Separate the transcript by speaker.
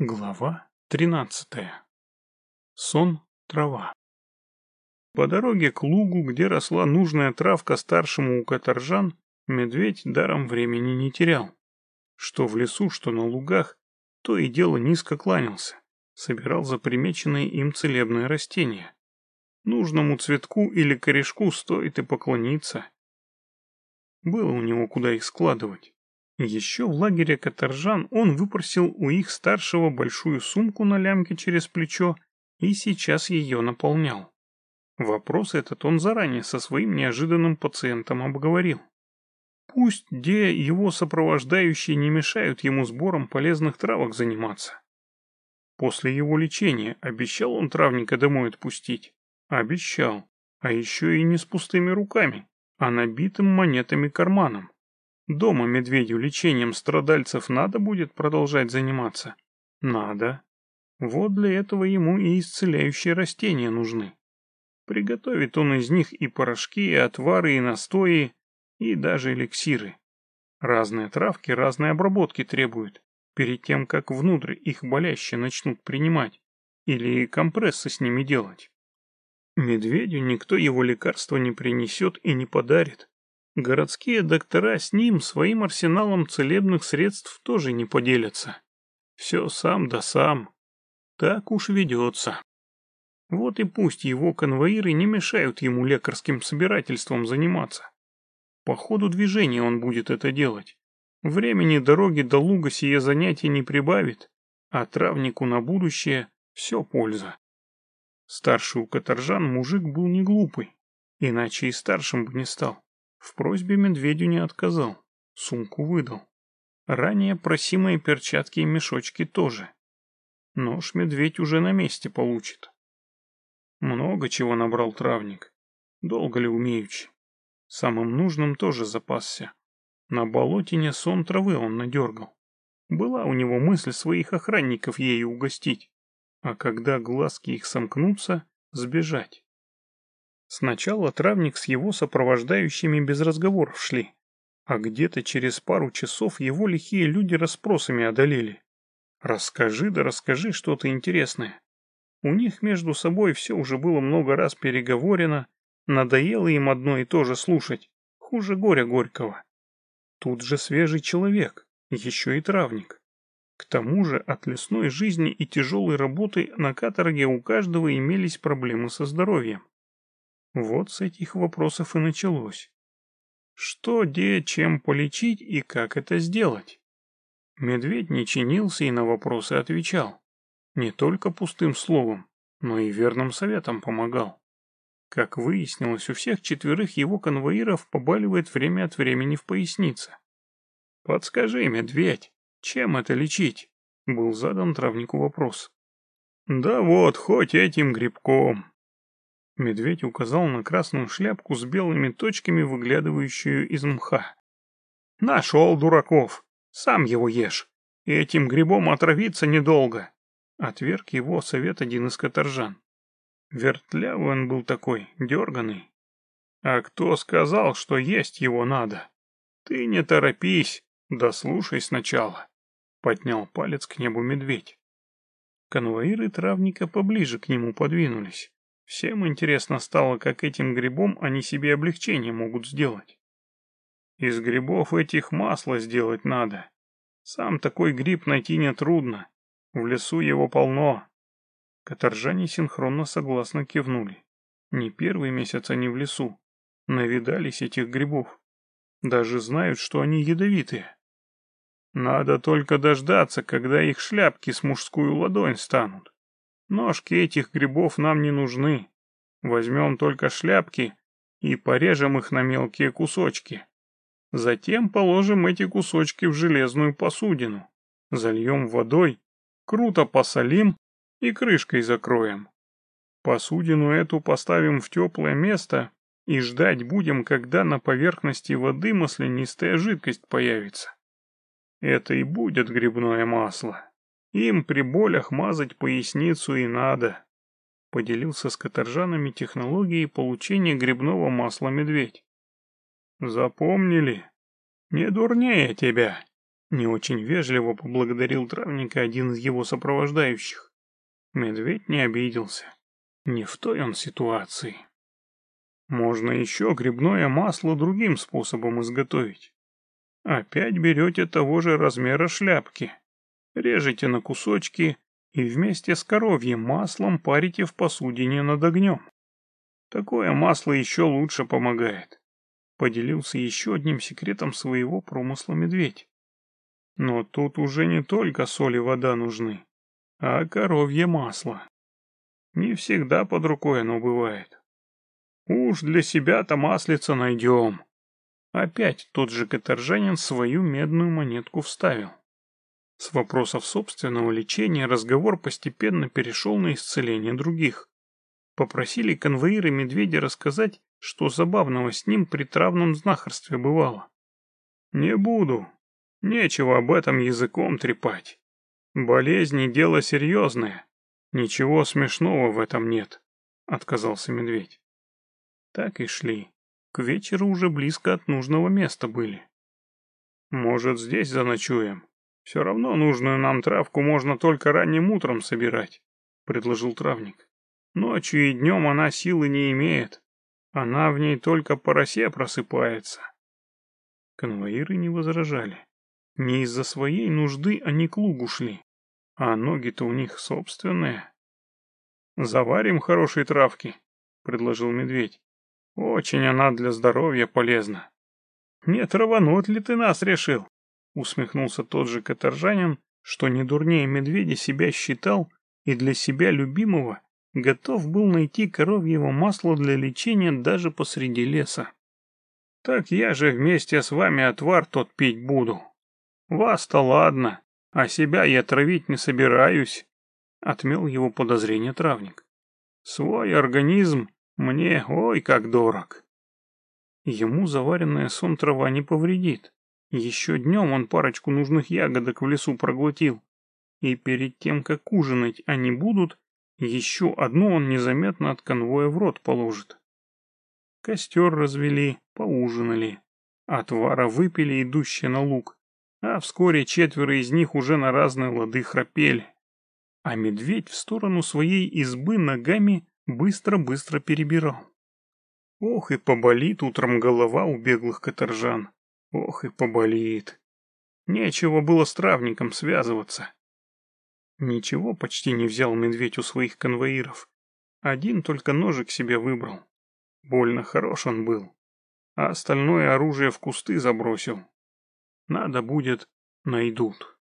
Speaker 1: Глава тринадцатая. Сон трава. По дороге к лугу, где росла нужная травка старшему у каторжан, медведь даром времени не терял. Что в лесу, что на лугах, то и дело низко кланялся, собирал запримеченные им целебные растения. Нужному цветку или корешку стоит и поклониться. Было у него куда их складывать. Еще в лагере каторжан он выпросил у их старшего большую сумку на лямке через плечо и сейчас ее наполнял. Вопрос этот он заранее со своим неожиданным пациентом обговорил. Пусть где его сопровождающие не мешают ему сбором полезных травок заниматься. После его лечения обещал он травника домой отпустить. Обещал. А еще и не с пустыми руками, а набитым монетами карманом. Дома медведю лечением страдальцев надо будет продолжать заниматься? Надо. Вот для этого ему и исцеляющие растения нужны. Приготовит он из них и порошки, и отвары, и настои, и даже эликсиры. Разные травки разные обработки требуют, перед тем, как внутрь их болящие начнут принимать, или компрессы с ними делать. Медведю никто его лекарства не принесет и не подарит. Городские доктора с ним своим арсеналом целебных средств тоже не поделятся. Все сам да сам. Так уж ведется. Вот и пусть его конвоиры не мешают ему лекарским собирательством заниматься. По ходу движения он будет это делать. Времени дороги до луга сие занятие не прибавит, а травнику на будущее все польза. Старший у каторжан мужик был не глупый, иначе и старшим бы не стал. В просьбе медведю не отказал, сумку выдал. Ранее просимые перчатки и мешочки тоже. Нож медведь уже на месте получит. Много чего набрал травник. Долго ли умеючи. Самым нужным тоже запасся. На болотине сон травы он надергал. Была у него мысль своих охранников ею угостить. А когда глазки их сомкнутся, сбежать. Сначала травник с его сопровождающими без разговоров шли, а где-то через пару часов его лихие люди расспросами одолели. Расскажи да расскажи что-то интересное. У них между собой все уже было много раз переговорено, надоело им одно и то же слушать, хуже горя горького. Тут же свежий человек, еще и травник. К тому же от лесной жизни и тяжелой работы на каторге у каждого имелись проблемы со здоровьем. Вот с этих вопросов и началось. Что, где, чем полечить и как это сделать? Медведь не чинился и на вопросы отвечал. Не только пустым словом, но и верным советом помогал. Как выяснилось, у всех четверых его конвоиров побаливает время от времени в пояснице. «Подскажи, медведь, чем это лечить?» — был задан травнику вопрос. «Да вот, хоть этим грибком», Медведь указал на красную шляпку с белыми точками, выглядывающую из мха. «Нашел дураков! Сам его ешь! И этим грибом отравиться недолго!» Отверг его совет один из каторжан. Вертлявый он был такой, дерганый. «А кто сказал, что есть его надо? Ты не торопись, дослушай сначала!» Поднял палец к небу медведь. Конвоиры травника поближе к нему подвинулись. Всем интересно стало, как этим грибом они себе облегчение могут сделать. Из грибов этих масло сделать надо. Сам такой гриб найти нетрудно. В лесу его полно. Каторжане синхронно согласно кивнули. Не первый месяц они в лесу. Навидались этих грибов. Даже знают, что они ядовитые. Надо только дождаться, когда их шляпки с мужскую ладонь станут. Ножки этих грибов нам не нужны. Возьмем только шляпки и порежем их на мелкие кусочки. Затем положим эти кусочки в железную посудину, зальем водой, круто посолим и крышкой закроем. Посудину эту поставим в теплое место и ждать будем, когда на поверхности воды маслянистая жидкость появится. Это и будет грибное масло. Им при болях мазать поясницу и надо. Поделился с каторжанами технологией получения грибного масла медведь. Запомнили? Не дурнее тебя. Не очень вежливо поблагодарил травника один из его сопровождающих. Медведь не обиделся. Не в той он ситуации. Можно еще грибное масло другим способом изготовить. Опять берете того же размера шляпки, режете на кусочки и вместе с коровьим маслом парите в посудине над огнем. Такое масло еще лучше помогает. Поделился еще одним секретом своего промысла медведь. Но тут уже не только соль и вода нужны, а коровье масло. Не всегда под рукой оно бывает. Уж для себя-то маслица найдем. Опять тот же каторжанин свою медную монетку вставил. С вопросов собственного лечения разговор постепенно перешел на исцеление других. Попросили конвоиры медведя рассказать, что забавного с ним при травном знахарстве бывало. «Не буду. Нечего об этом языком трепать. Болезни — дело серьезное. Ничего смешного в этом нет», — отказался медведь. Так и шли. К вечеру уже близко от нужного места были. «Может, здесь заночуем? Все равно нужную нам травку можно только ранним утром собирать», — предложил травник. «Ночью и днем она силы не имеет. Она в ней только по росе просыпается». Конвоиры не возражали. Не из-за своей нужды они к лугу шли, а ноги-то у них собственные. «Заварим хорошие травки», — предложил медведь. Очень она для здоровья полезна. Не травануть ли ты нас решил? Усмехнулся тот же каторжанин, что не дурнее медведя себя считал и для себя любимого готов был найти коровьего масла для лечения даже посреди леса. Так я же вместе с вами отвар тот пить буду. Вас-то ладно, а себя я травить не собираюсь, — отмел его подозрение травник. Свой организм мне ой как дорог. Ему заваренная сон трава не повредит. Еще днем он парочку нужных ягодок в лесу проглотил. И перед тем, как ужинать они будут, еще одну он незаметно от конвоя в рот положит. Костер развели, поужинали. Отвара выпили, идущие на луг. А вскоре четверо из них уже на разные лады храпели. А медведь в сторону своей избы ногами быстро-быстро перебирал. Ох, и поболит утром голова у беглых каторжан. Ох, и поболит. Нечего было с травником связываться. Ничего почти не взял медведь у своих конвоиров. Один только ножик себе выбрал. Больно хорош он был. А остальное оружие в кусты забросил. Надо будет, найдут.